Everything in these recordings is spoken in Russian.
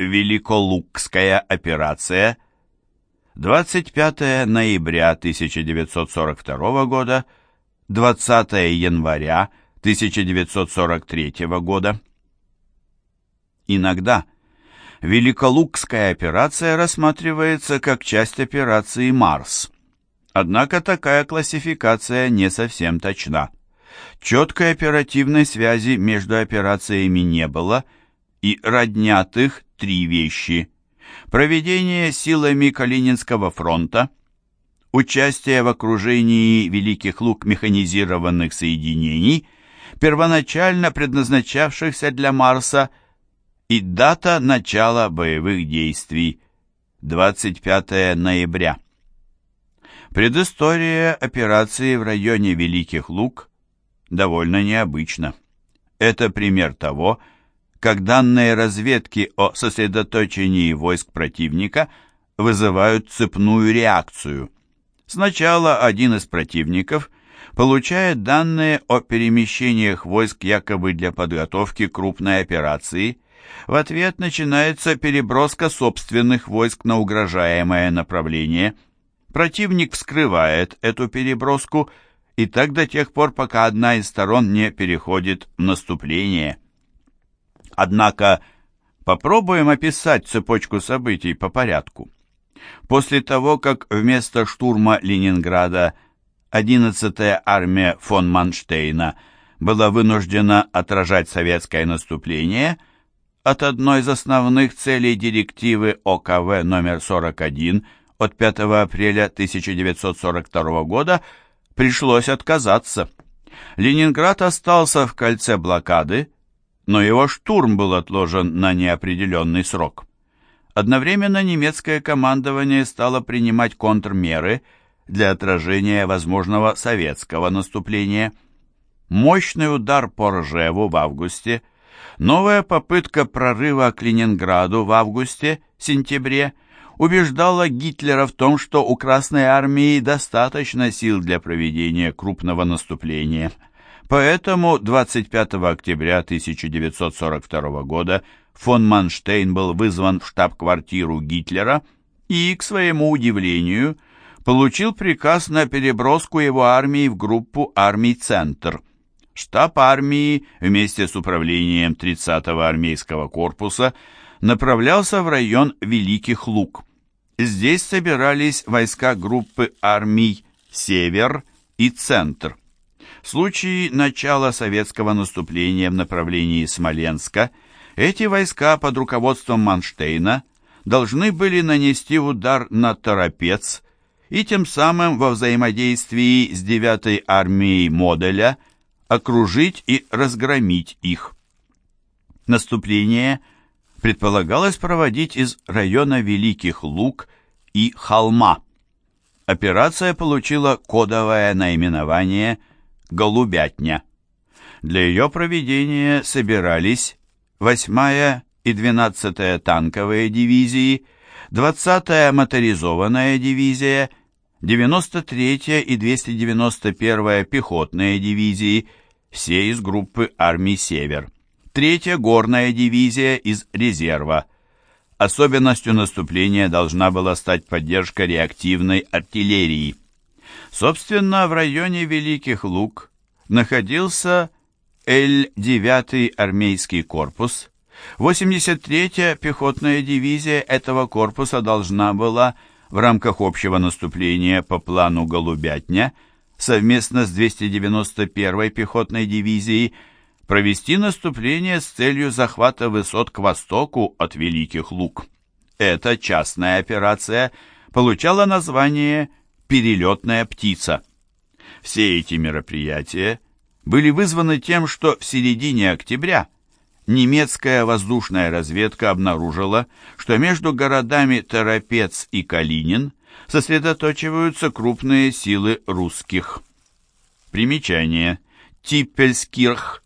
Великолукская операция 25 ноября 1942 года 20 января 1943 года Иногда Великолукская операция рассматривается как часть операции «Марс». Однако такая классификация не совсем точна. Четкой оперативной связи между операциями не было, и роднят их три вещи. Проведение силами Калининского фронта, участие в окружении Великих Луг механизированных соединений, первоначально предназначавшихся для Марса, и дата начала боевых действий – 25 ноября. Предыстория операции в районе Великих Луг довольно необычна. Это пример того, как данные разведки о сосредоточении войск противника вызывают цепную реакцию. Сначала один из противников получает данные о перемещениях войск якобы для подготовки крупной операции – в ответ начинается переброска собственных войск на угрожаемое направление. Противник вскрывает эту переброску и так до тех пор, пока одна из сторон не переходит в наступление. Однако попробуем описать цепочку событий по порядку. После того, как вместо штурма Ленинграда 11-я армия фон Манштейна была вынуждена отражать советское наступление – от одной из основных целей директивы ОКВ номер 41 от 5 апреля 1942 года пришлось отказаться. Ленинград остался в кольце блокады, но его штурм был отложен на неопределенный срок. Одновременно немецкое командование стало принимать контрмеры для отражения возможного советского наступления. Мощный удар по Ржеву в августе – Новая попытка прорыва к Ленинграду в августе-сентябре убеждала Гитлера в том, что у Красной Армии достаточно сил для проведения крупного наступления. Поэтому 25 октября 1942 года фон Манштейн был вызван в штаб-квартиру Гитлера и, к своему удивлению, получил приказ на переброску его армии в группу армий «Центр». Штаб армии вместе с управлением 30-го армейского корпуса направлялся в район Великих Луг. Здесь собирались войска группы армий «Север» и «Центр». Случае начала советского наступления в направлении Смоленска эти войска под руководством Манштейна должны были нанести удар на Торопец и тем самым во взаимодействии с 9-й армией Моделя – окружить и разгромить их. Наступление предполагалось проводить из района Великих Луг и Холма. Операция получила кодовое наименование «Голубятня». Для ее проведения собирались 8-я и 12-я танковые дивизии, 20-я моторизованная дивизия 93-я и 291-я пехотные дивизии, все из группы армий «Север», 3-я горная дивизия из резерва. Особенностью наступления должна была стать поддержка реактивной артиллерии. Собственно, в районе Великих Луг находился Л-9 армейский корпус. 83-я пехотная дивизия этого корпуса должна была в рамках общего наступления по плану «Голубятня» совместно с 291-й пехотной дивизией провести наступление с целью захвата высот к востоку от Великих Луг. Эта частная операция получала название «Перелетная птица». Все эти мероприятия были вызваны тем, что в середине октября – немецкая воздушная разведка обнаружила, что между городами Торопец и Калинин сосредоточиваются крупные силы русских. Примечание. Типпельскирх.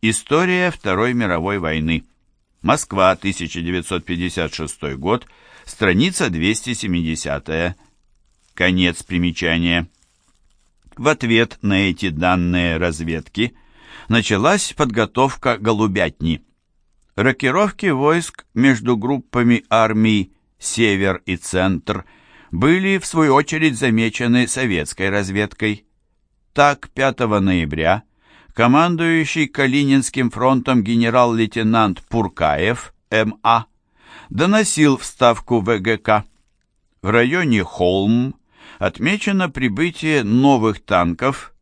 История Второй мировой войны. Москва, 1956 год. Страница 270. Конец примечания. В ответ на эти данные разведки – началась подготовка голубятни. Рокировки войск между группами армий «Север» и «Центр» были, в свою очередь, замечены советской разведкой. Так, 5 ноября командующий Калининским фронтом генерал-лейтенант Пуркаев, М.А., доносил в ставку ВГК. В районе Холм отмечено прибытие новых танков.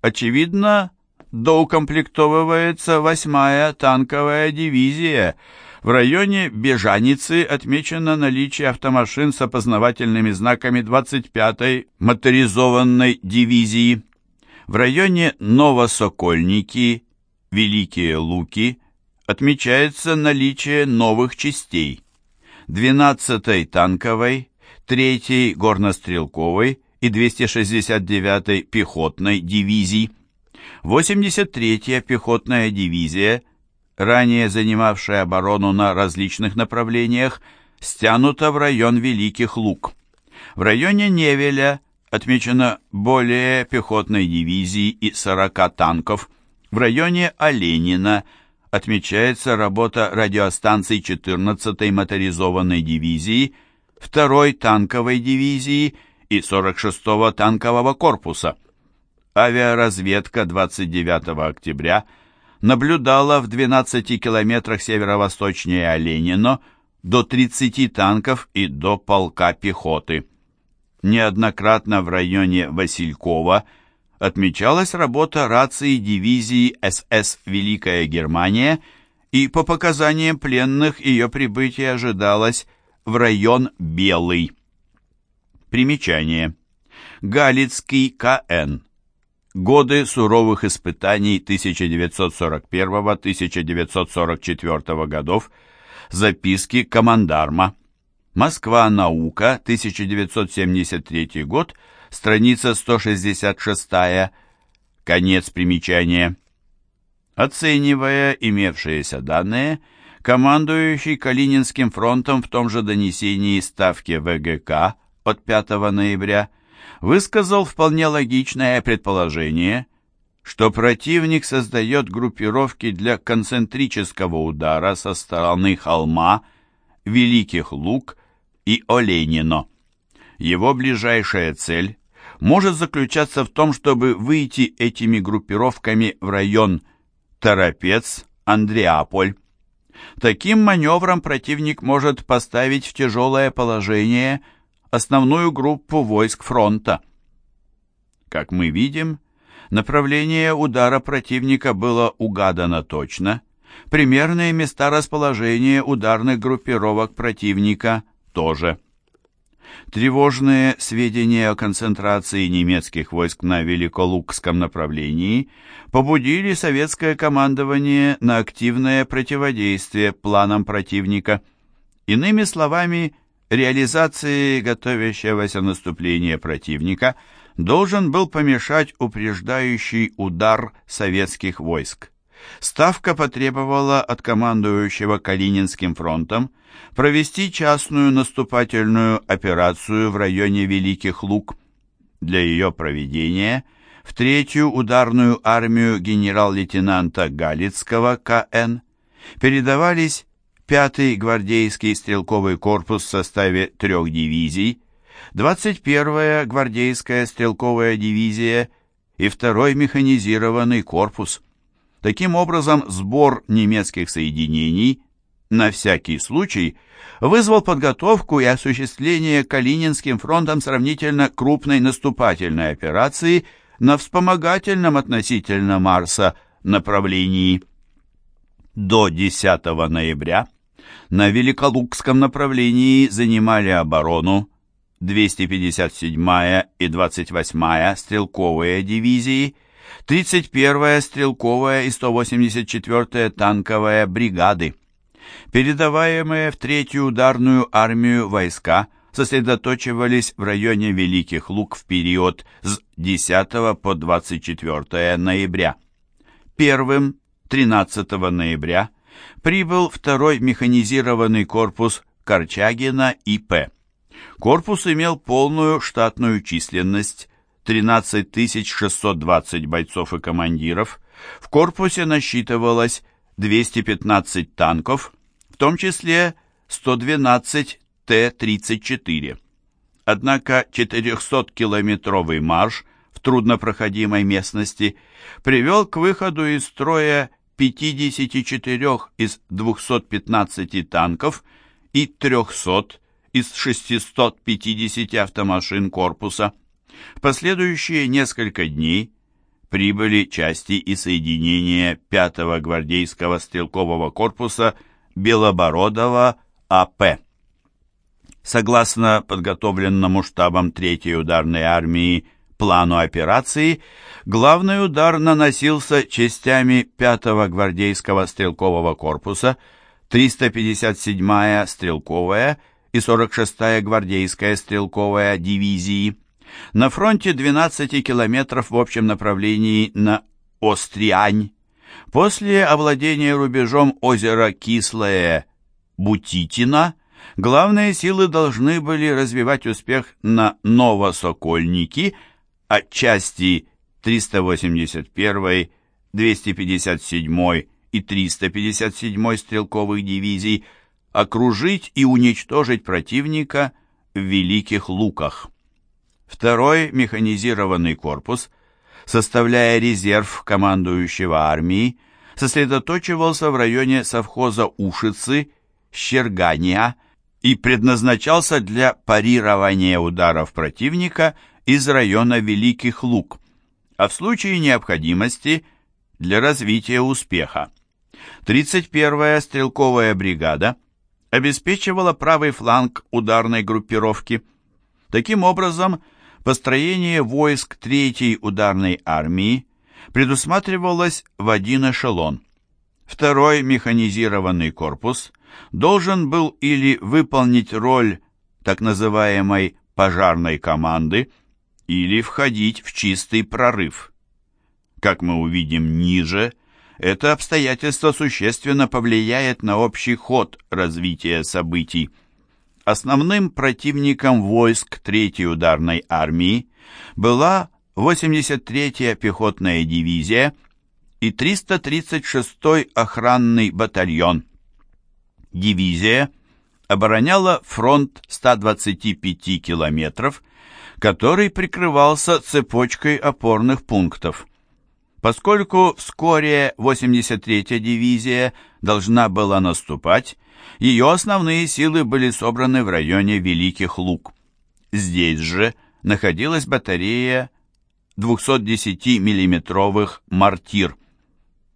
Очевидно, доукомплектовывается 8-я танковая дивизия. В районе Бежаницы отмечено наличие автомашин с опознавательными знаками 25-й моторизованной дивизии. В районе Новосокольники, Великие Луки отмечается наличие новых частей. 12-й танковой, 3-й горнострелковой и 269-й пехотной дивизий. 83-я пехотная дивизия, ранее занимавшая оборону на различных направлениях, стянута в район Великих Луг. В районе Невеля отмечено более пехотной дивизии и 40 танков. В районе Оленина отмечается работа радиостанций 14-й моторизованной дивизии, 2-й танковой дивизии и 46-го танкового корпуса. Авиаразведка 29 октября наблюдала в 12 километрах северо-восточнее Оленино до 30 танков и до полка пехоты неоднократно в районе Василькова отмечалась работа рации дивизии СС «Великая Германия», и по показаниям пленных ее прибытие ожидалось в район Белый. Примечание. Галицкий КН. Годы суровых испытаний 1941-1944 годов. Записки командарма. Москва. Наука. 1973 год. Страница 166. Конец примечания. Оценивая имевшиеся данные, командующий Калининским фронтом в том же донесении Ставки ВГК от 5 ноября высказал вполне логичное предположение, что противник создает группировки для концентрического удара со стороны холма Великих Луг и Оленино. Его ближайшая цель может заключаться в том, чтобы выйти этими группировками в район Торопец, Андреаполь. Таким маневром противник может поставить в тяжелое положение основную группу войск фронта. Как мы видим, направление удара противника было угадано точно, примерные места расположения ударных группировок противника тоже. Тревожные сведения о концентрации немецких войск на Великолукском направлении побудили советское командование на активное противодействие планам противника. Иными словами, реализации готовящегося наступления противника должен был помешать упреждающий удар советских войск. Ставка потребовала от командующего Калининским фронтом провести частную наступательную операцию в районе Великих Луг. Для ее проведения в третью ударную армию генерал-лейтенанта Галицкого КН передавались 5-й гвардейский стрелковый корпус в составе трех дивизий, 21-я гвардейская стрелковая дивизия и 2-й механизированный корпус. Таким образом, сбор немецких соединений на всякий случай вызвал подготовку и осуществление Калининским фронтом сравнительно крупной наступательной операции на вспомогательном относительно Марса направлении. До 10 ноября на Великолукском направлении занимали оборону 257-я и 28-я стрелковые дивизии, 31-я стрелковая и 184-я танковая бригады. Передаваемые в третью ударную армию войска сосредоточивались в районе Великих Луг в период с 10 по 24 ноября. Первым 13 ноября прибыл второй механизированный корпус Корчагина ИП. Корпус имел полную штатную численность 13 620 бойцов и командиров. В корпусе насчитывалось 215 танков, в том числе 112 Т-34. Однако 400-километровый марш в труднопроходимой местности привел к выходу из строя 54 из 215 танков и 300 из 650 автомашин корпуса. В последующие несколько дней прибыли части и соединения 5-го гвардейского стрелкового корпуса Белобородова АП. Согласно подготовленному штабом 3-й ударной армии плану операции, главный удар наносился частями 5-го гвардейского стрелкового корпуса, 357-я стрелковая и 46-я гвардейская стрелковая дивизии. На фронте 12 километров в общем направлении на Остриань. После овладения рубежом озера Кислое Бутитина главные силы должны были развивать успех на Новосокольники, отчасти 381, 257 и 357 стрелковых дивизий, окружить и уничтожить противника в Великих Луках. Второй механизированный корпус, составляя резерв командующего армии, сосредоточивался в районе совхоза Ушицы, Щергания и предназначался для парирования ударов противника из района Великих Лук, а в случае необходимости для развития успеха. 31-я стрелковая бригада обеспечивала правый фланг ударной группировки. Таким образом, построение войск Третьей ударной армии предусматривалось в один эшелон. Второй механизированный корпус должен был или выполнить роль так называемой пожарной команды, или входить в чистый прорыв. Как мы увидим ниже, это обстоятельство существенно повлияет на общий ход развития событий. Основным противником войск Третьей ударной армии была 83-я пехотная дивизия и 336-й охранный батальон. Дивизия обороняла фронт 125 километров, который прикрывался цепочкой опорных пунктов. Поскольку вскоре 83-я дивизия должна была наступать, ее основные силы были собраны в районе Великих Луг. Здесь же находилась батарея 210 миллиметровых «Мортир».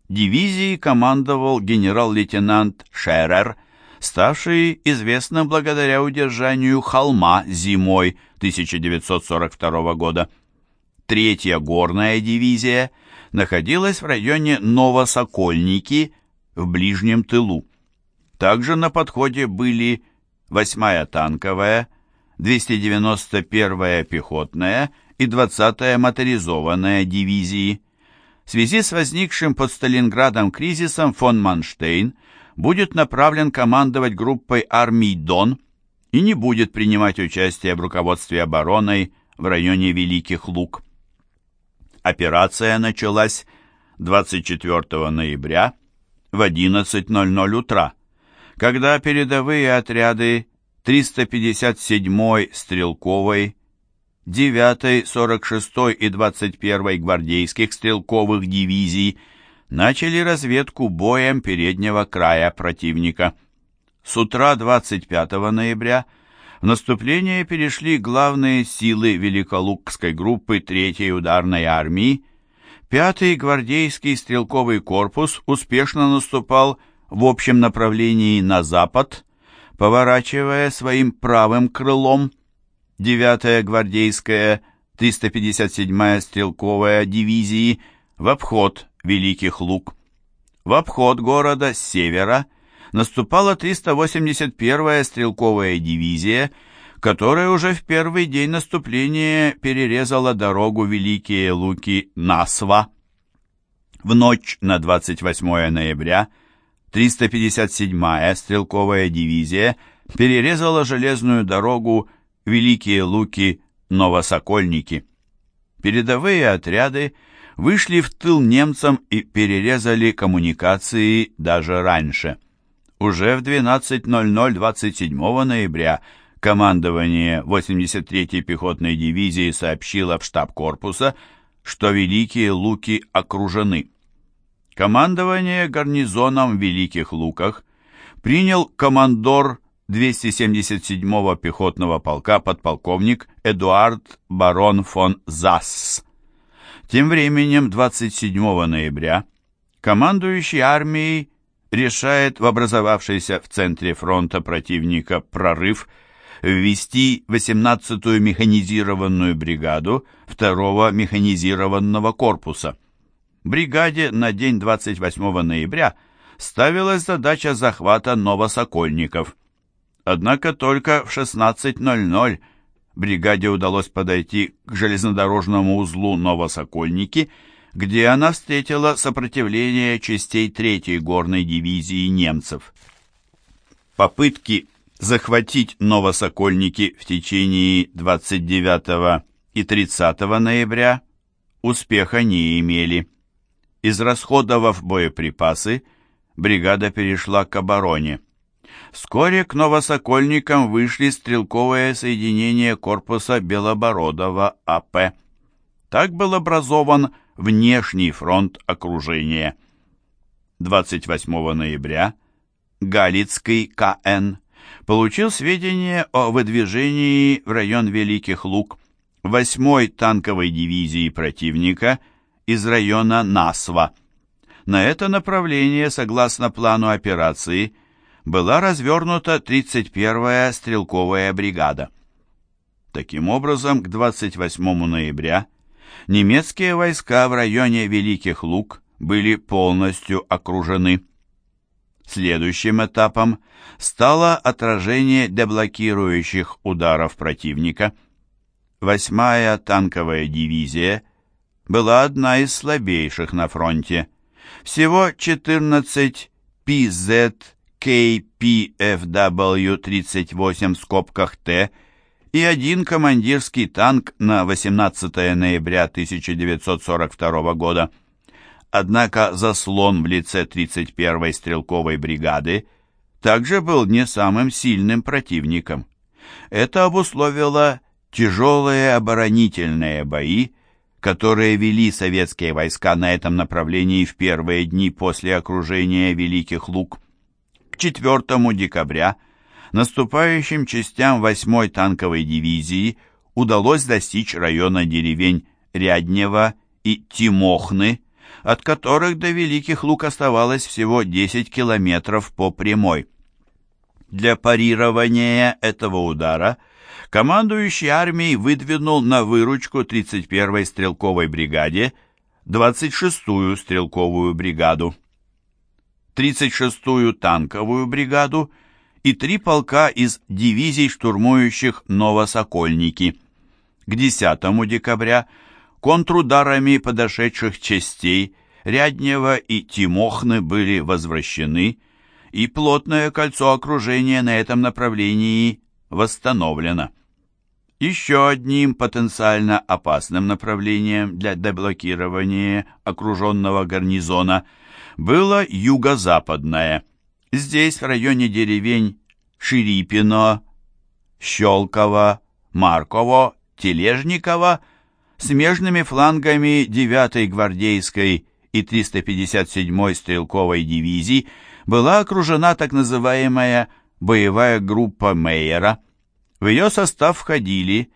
Дивизией командовал генерал-лейтенант Шерер, ставший известным благодаря удержанию холма зимой 1942 года. Третья горная дивизия находилась в районе Новосокольники в ближнем тылу. Также на подходе были 8-я танковая, 291-я пехотная и 20-я моторизованная дивизии. В связи с возникшим под Сталинградом кризисом фон Манштейн будет направлен командовать группой армий «Дон» и не будет принимать участие в руководстве обороной в районе Великих Луг. Операция началась 24 ноября в 11.00 утра когда передовые отряды 357-й стрелковой, 9-й, 46-й и 21-й гвардейских стрелковых дивизий начали разведку боем переднего края противника. С утра 25 ноября в наступление перешли главные силы Великолукской группы 3-й ударной армии. 5-й гвардейский стрелковый корпус успешно наступал в общем направлении на запад, поворачивая своим правым крылом 9-я гвардейская 357-я стрелковая дивизии в обход Великих Луг. В обход города с севера наступала 381-я стрелковая дивизия, которая уже в первый день наступления перерезала дорогу Великие Луки-Насва. В ночь на 28 ноября 357-я стрелковая дивизия перерезала железную дорогу Великие Луки-Новосокольники. Передовые отряды вышли в тыл немцам и перерезали коммуникации даже раньше. Уже в 12.00 27 ноября командование 83-й пехотной дивизии сообщило в штаб корпуса, что Великие Луки окружены. Командование гарнизоном в Великих Луках принял командор 277-го пехотного полка подполковник Эдуард барон фон Засс. Тем временем 27 ноября командующий армией решает в образовавшийся в центре фронта противника прорыв ввести 18-ю механизированную бригаду 2-го механизированного корпуса. Бригаде на день 28 ноября ставилась задача захвата Новосокольников. Однако только в 16.00 бригаде удалось подойти к железнодорожному узлу Новосокольники – где она встретила сопротивление частей 3-й горной дивизии немцев. Попытки захватить Новосокольники в течение 29 и 30 ноября успеха не имели. Израсходовав боеприпасы, бригада перешла к обороне. Вскоре к Новосокольникам вышли стрелковые соединения корпуса Белобородова АП. Так был образован внешний фронт окружения. 28 ноября Галицкий КН получил сведения о выдвижении в район Великих Луг 8-й танковой дивизии противника из района Насва. На это направление, согласно плану операции, была развернута 31-я стрелковая бригада. Таким образом, к 28 ноября немецкие войска в районе Великих Луг были полностью окружены. Следующим этапом стало отражение деблокирующих ударов противника. Восьмая танковая дивизия была одна из слабейших на фронте. Всего 14 PZ KPFW-38 в скобках Т и один командирский танк на 18 ноября 1942 года. Однако заслон в лице 31-й стрелковой бригады также был не самым сильным противником. Это обусловило тяжелые оборонительные бои, которые вели советские войска на этом направлении в первые дни после окружения Великих Луг. К 4 декабря – наступающим частям 8-й танковой дивизии удалось достичь района деревень Ряднева и Тимохны, от которых до Великих Лук оставалось всего 10 километров по прямой. Для парирования этого удара командующий армией выдвинул на выручку 31-й стрелковой бригаде 26-ю стрелковую бригаду. 36-ю танковую бригаду – и три полка из дивизий штурмующих Новосокольники. К 10 декабря контрударами подошедших частей Ряднева и Тимохны были возвращены, и плотное кольцо окружения на этом направлении восстановлено. Еще одним потенциально опасным направлением для деблокирования окруженного гарнизона было юго-западное – Здесь, в районе деревень Ширипино, Щелково, Марково, Тележниково, смежными флангами 9-й гвардейской и 357-й стрелковой дивизий была окружена так называемая боевая группа Мейера. В ее состав входили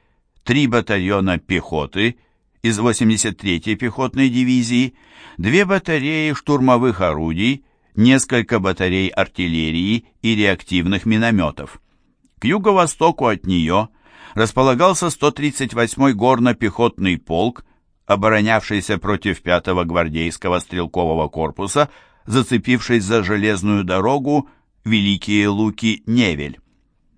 три батальона пехоты из 83-й пехотной дивизии, две батареи штурмовых орудий, несколько батарей артиллерии и реактивных минометов. К юго-востоку от нее располагался 138-й горно-пехотный полк, оборонявшийся против 5-го гвардейского стрелкового корпуса, зацепившись за железную дорогу Великие Луки-Невель.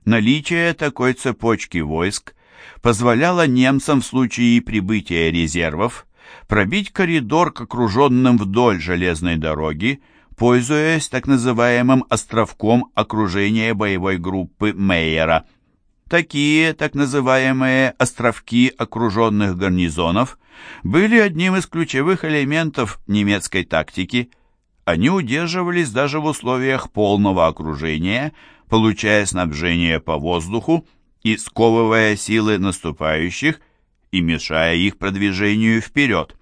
Наличие такой цепочки войск позволяло немцам в случае прибытия резервов пробить коридор к окруженным вдоль железной дороги, пользуясь так называемым островком окружения боевой группы Мейера. Такие так называемые островки окруженных гарнизонов были одним из ключевых элементов немецкой тактики. Они удерживались даже в условиях полного окружения, получая снабжение по воздуху и сковывая силы наступающих и мешая их продвижению вперед.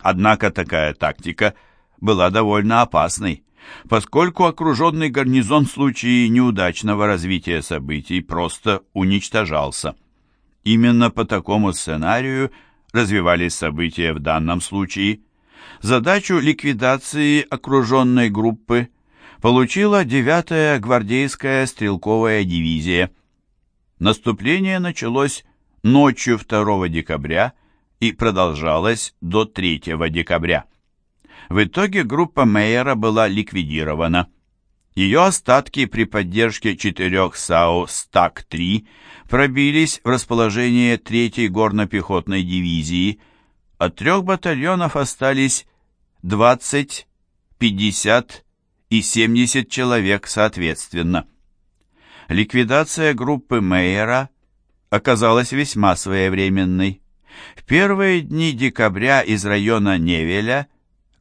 Однако такая тактика была довольно опасной поскольку окруженный гарнизон в случае неудачного развития событий просто уничтожался. Именно по такому сценарию развивались события в данном случае. Задачу ликвидации окруженной группы получила 9-я гвардейская стрелковая дивизия. Наступление началось ночью 2 декабря и продолжалось до 3 декабря. В итоге группа Мейера была ликвидирована. Ее остатки при поддержке четырех САУ «Стак-3» пробились в расположение 3-й горно-пехотной дивизии. От трех батальонов остались 20, 50 и 70 человек соответственно. Ликвидация группы Мейера оказалась весьма своевременной. В первые дни декабря из района Невеля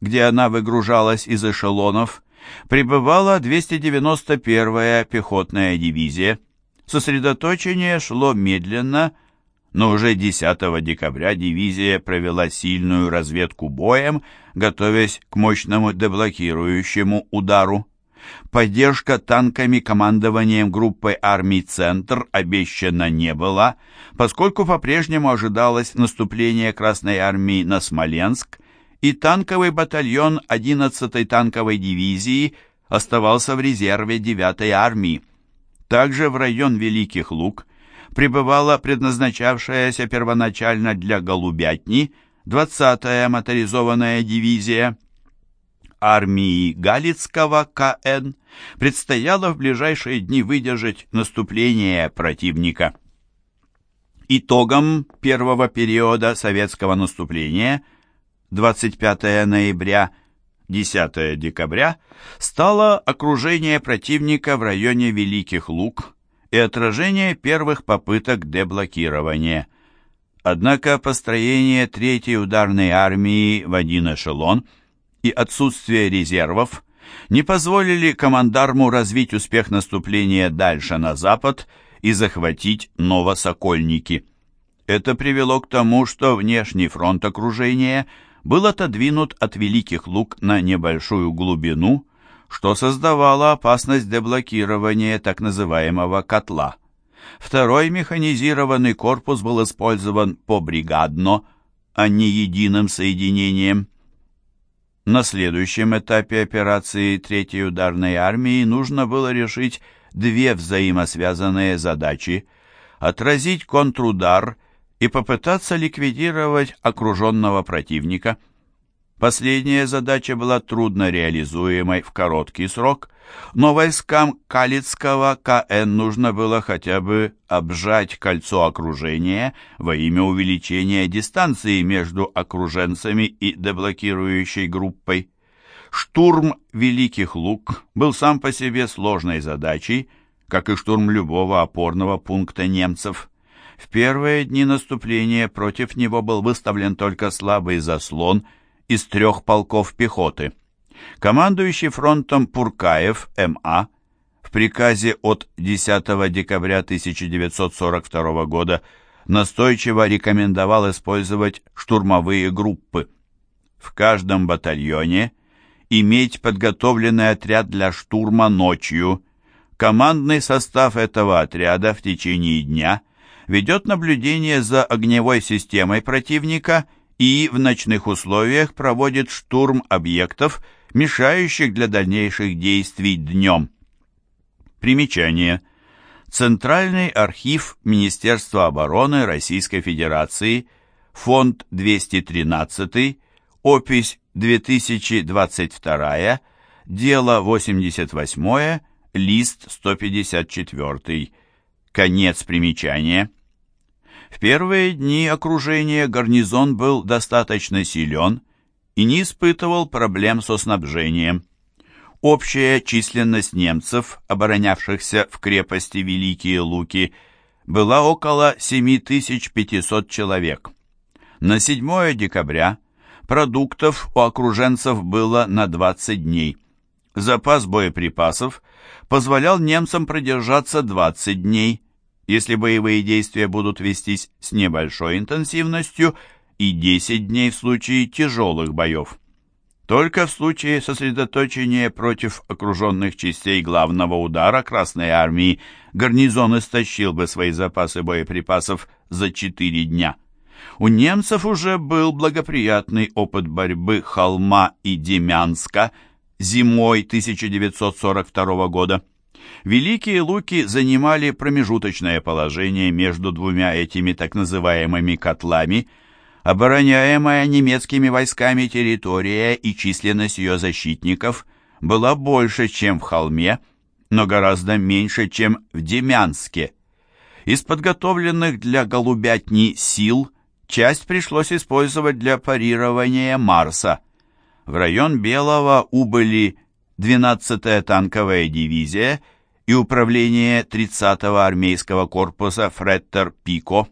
где она выгружалась из эшелонов, прибывала 291-я пехотная дивизия. Сосредоточение шло медленно, но уже 10 декабря дивизия провела сильную разведку боем, готовясь к мощному деблокирующему удару. Поддержка танками командованием группы армий «Центр» обещана не была, поскольку по-прежнему ожидалось наступление Красной армии на Смоленск, и танковый батальон 11-й танковой дивизии оставался в резерве 9-й армии. Также в район Великих Луг прибывала предназначавшаяся первоначально для Голубятни 20-я моторизованная дивизия. Армии Галицкого КН предстояло в ближайшие дни выдержать наступление противника. Итогом первого периода советского наступления – 25 ноября, 10 декабря стало окружение противника в районе Великих Луг и отражение первых попыток деблокирования. Однако построение Третьей ударной армии в один эшелон и отсутствие резервов не позволили командарму развить успех наступления дальше на запад и захватить Новосокольники. Это привело к тому, что внешний фронт окружения – был отодвинут от Великих Луг на небольшую глубину, что создавало опасность деблокирования так называемого «котла». Второй механизированный корпус был использован побригадно, а не единым соединением. На следующем этапе операции Третьей ударной армии нужно было решить две взаимосвязанные задачи – отразить контрудар и попытаться ликвидировать окруженного противника. Последняя задача была трудно реализуемой в короткий срок, но войскам Калицкого КН нужно было хотя бы обжать кольцо окружения во имя увеличения дистанции между окруженцами и деблокирующей группой. Штурм Великих Луг был сам по себе сложной задачей, как и штурм любого опорного пункта немцев. В первые дни наступления против него был выставлен только слабый заслон из трех полков пехоты. Командующий фронтом Пуркаев М.А. в приказе от 10 декабря 1942 года настойчиво рекомендовал использовать штурмовые группы. В каждом батальоне иметь подготовленный отряд для штурма ночью. Командный состав этого отряда в течение дня – ведет наблюдение за огневой системой противника и в ночных условиях проводит штурм объектов, мешающих для дальнейших действий днем. Примечание. Центральный архив Министерства обороны Российской Федерации, фонд 213, опись 2022, дело 88, лист 154. Конец примечания. В первые дни окружения гарнизон был достаточно силен и не испытывал проблем со снабжением. Общая численность немцев, оборонявшихся в крепости Великие Луки, была около 7500 человек. На 7 декабря продуктов у окруженцев было на 20 дней. Запас боеприпасов позволял немцам продержаться 20 дней, если боевые действия будут вестись с небольшой интенсивностью, и 10 дней в случае тяжелых боев. Только в случае сосредоточения против окруженных частей главного удара Красной Армии гарнизон истощил бы свои запасы боеприпасов за 4 дня. У немцев уже был благоприятный опыт борьбы Холма и Демянска зимой 1942 года. Великие Луки занимали промежуточное положение между двумя этими так называемыми «котлами», Обороняемая немецкими войсками территория и численность ее защитников была больше, чем в Холме, но гораздо меньше, чем в Демянске. Из подготовленных для голубятни сил часть пришлось использовать для парирования Марса. В район Белого убыли 12-я танковая дивизия и управление 30-го армейского корпуса Фреттер-Пико.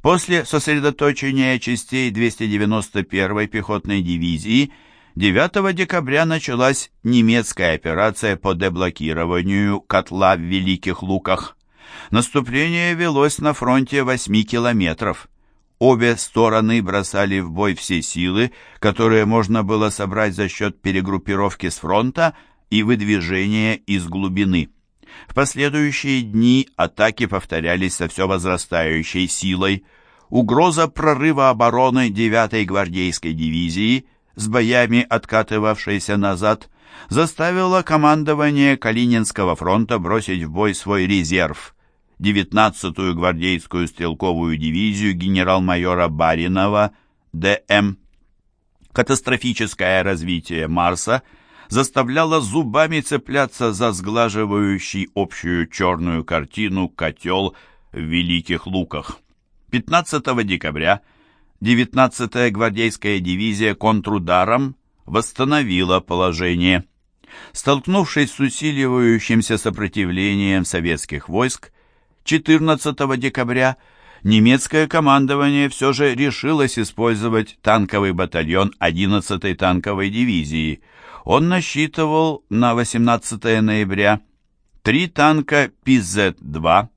После сосредоточения частей 291-й пехотной дивизии 9 декабря началась немецкая операция по деблокированию котла в Великих Луках. Наступление велось на фронте 8 километров. Обе стороны бросали в бой все силы, которые можно было собрать за счет перегруппировки с фронта и выдвижения из глубины. В последующие дни атаки повторялись со все возрастающей силой. Угроза прорыва обороны 9-й гвардейской дивизии, с боями откатывавшейся назад, заставила командование Калининского фронта бросить в бой свой резерв – 19-ю гвардейскую стрелковую дивизию генерал-майора Баринова, ДМ. Катастрофическое развитие Марса – заставляла зубами цепляться за сглаживающий общую черную картину котел в Великих Луках. 15 декабря 19-я гвардейская дивизия контрударом восстановила положение. Столкнувшись с усиливающимся сопротивлением советских войск, 14 декабря немецкое командование все же решилось использовать танковый батальон 11-й танковой дивизии – он насчитывал на 18 ноября три танка ПЗ-2,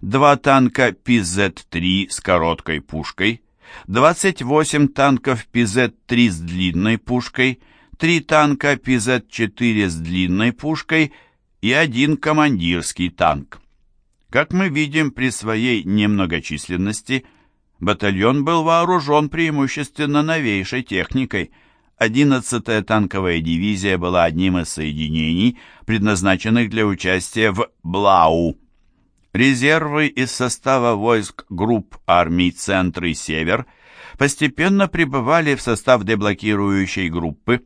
два танка ПЗ-3 с короткой пушкой, 28 танков ПЗ-3 с длинной пушкой, три танка ПЗ-4 с длинной пушкой и один командирский танк. Как мы видим, при своей немногочисленности батальон был вооружен преимущественно новейшей техникой – 11-я танковая дивизия была одним из соединений, предназначенных для участия в Блау. Резервы из состава войск групп армий «Центр» и «Север» постепенно прибывали в состав деблокирующей группы.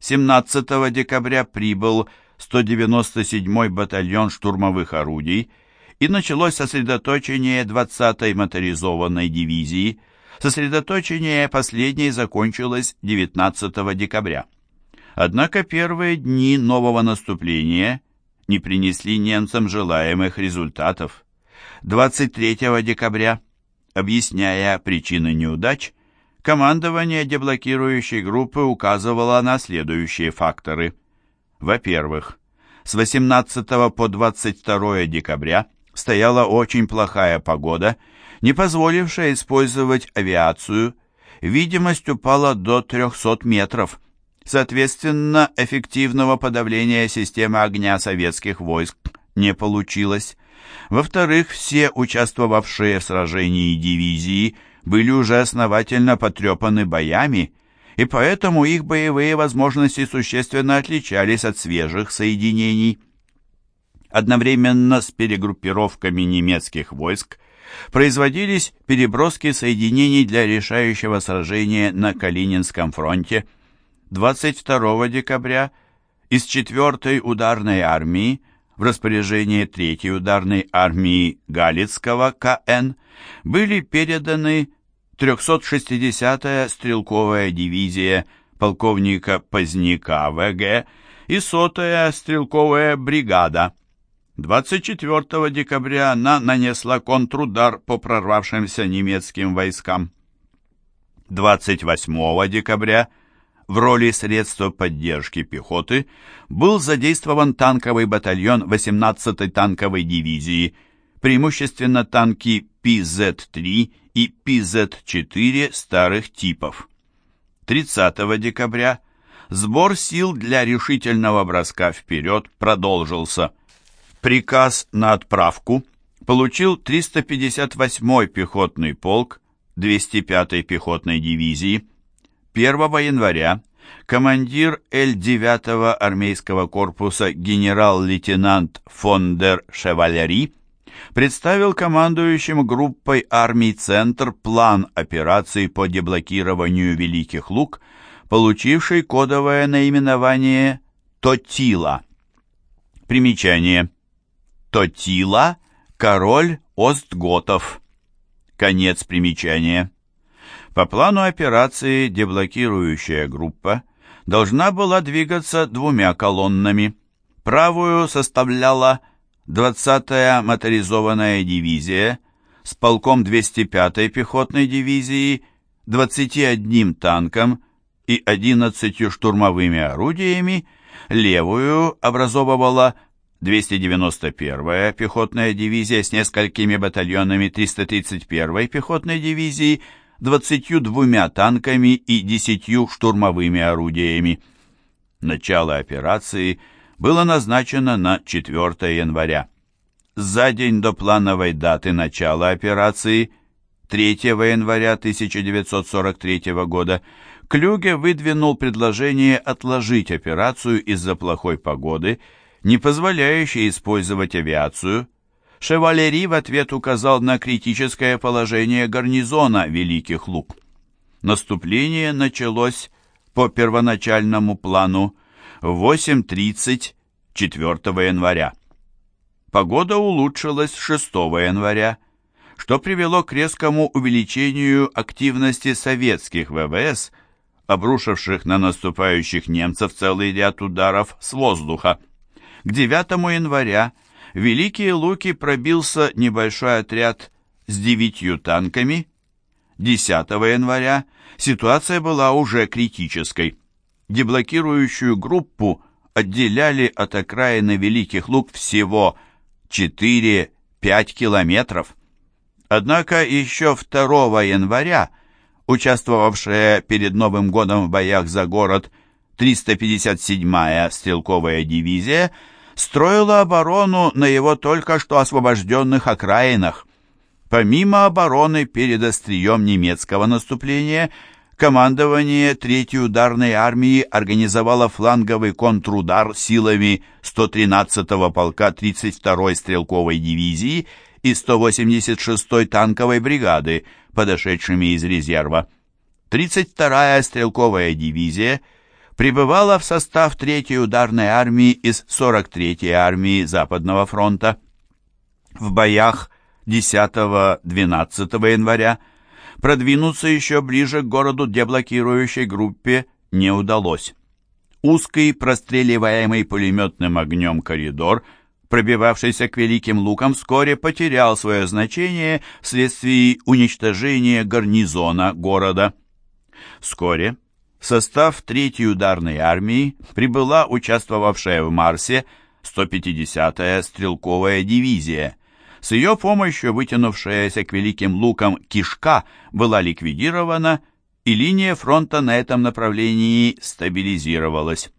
17 декабря прибыл 197-й батальон штурмовых орудий и началось сосредоточение 20-й моторизованной дивизии – Сосредоточение последней закончилось 19 декабря. Однако первые дни нового наступления не принесли немцам желаемых результатов. 23 декабря, объясняя причины неудач, командование деблокирующей группы указывало на следующие факторы. Во-первых, с 18 по 22 декабря стояла очень плохая погода – не позволившая использовать авиацию, видимость упала до 300 метров. Соответственно, эффективного подавления системы огня советских войск не получилось. Во-вторых, все участвовавшие в сражении дивизии были уже основательно потрепаны боями, и поэтому их боевые возможности существенно отличались от свежих соединений. Одновременно с перегруппировками немецких войск производились переброски соединений для решающего сражения на Калининском фронте. 22 декабря из 4-й ударной армии в распоряжение 3-й ударной армии Галицкого КН были переданы 360-я стрелковая дивизия полковника Поздняка ВГ и 100-я стрелковая бригада 24 декабря она нанесла контрудар по прорвавшимся немецким войскам. 28 декабря в роли средства поддержки пехоты был задействован танковый батальон 18-й танковой дивизии, преимущественно танки ПЗ-3 и ПЗ-4 старых типов. 30 декабря сбор сил для решительного броска вперед продолжился. Приказ на отправку получил 358-й пехотный полк 205-й пехотной дивизии. 1 января командир Л-9 армейского корпуса генерал-лейтенант фон дер Шевалери представил командующим группой армий «Центр» план операции по деблокированию Великих Луг, получивший кодовое наименование «Тотила». Примечание. Тотила – король Остготов. Конец примечания. По плану операции деблокирующая группа должна была двигаться двумя колоннами. Правую составляла 20-я моторизованная дивизия с полком 205-й пехотной дивизии, 21 танком и 11 штурмовыми орудиями, левую образовывала 291-я пехотная дивизия с несколькими батальонами 331-й пехотной дивизии, 22 танками и 10 штурмовыми орудиями. Начало операции было назначено на 4 января. За день до плановой даты начала операции, 3 января 1943 года, Клюге выдвинул предложение отложить операцию из-за плохой погоды не позволяющий использовать авиацию, Шевалери в ответ указал на критическое положение гарнизона Великих Луг. Наступление началось по первоначальному плану в 8.30 4 января. Погода улучшилась 6 января, что привело к резкому увеличению активности советских ВВС, обрушивших на наступающих немцев целый ряд ударов с воздуха. К 9 января в Великие Луки пробился небольшой отряд с девятью танками. 10 января ситуация была уже критической. Деблокирующую группу отделяли от окраины Великих Лук всего 4-5 километров. Однако еще 2 января участвовавшая перед Новым годом в боях за город 357-я стрелковая дивизия строила оборону на его только что освобожденных окраинах. Помимо обороны перед острием немецкого наступления, командование Третьей ударной армии организовало фланговый контрудар силами 113-го полка 32-й стрелковой дивизии и 186-й танковой бригады, подошедшими из резерва. 32-я стрелковая дивизия – прибывала в состав 3-й ударной армии из 43-й армии Западного фронта. В боях 10-12 января продвинуться еще ближе к городу деблокирующей группе не удалось. Узкий, простреливаемый пулеметным огнем коридор, пробивавшийся к Великим Лукам, вскоре потерял свое значение вследствие уничтожения гарнизона города. Вскоре в состав Третьей ударной армии прибыла участвовавшая в Марсе 150-я стрелковая дивизия. С ее помощью вытянувшаяся к Великим Лукам кишка была ликвидирована, и линия фронта на этом направлении стабилизировалась.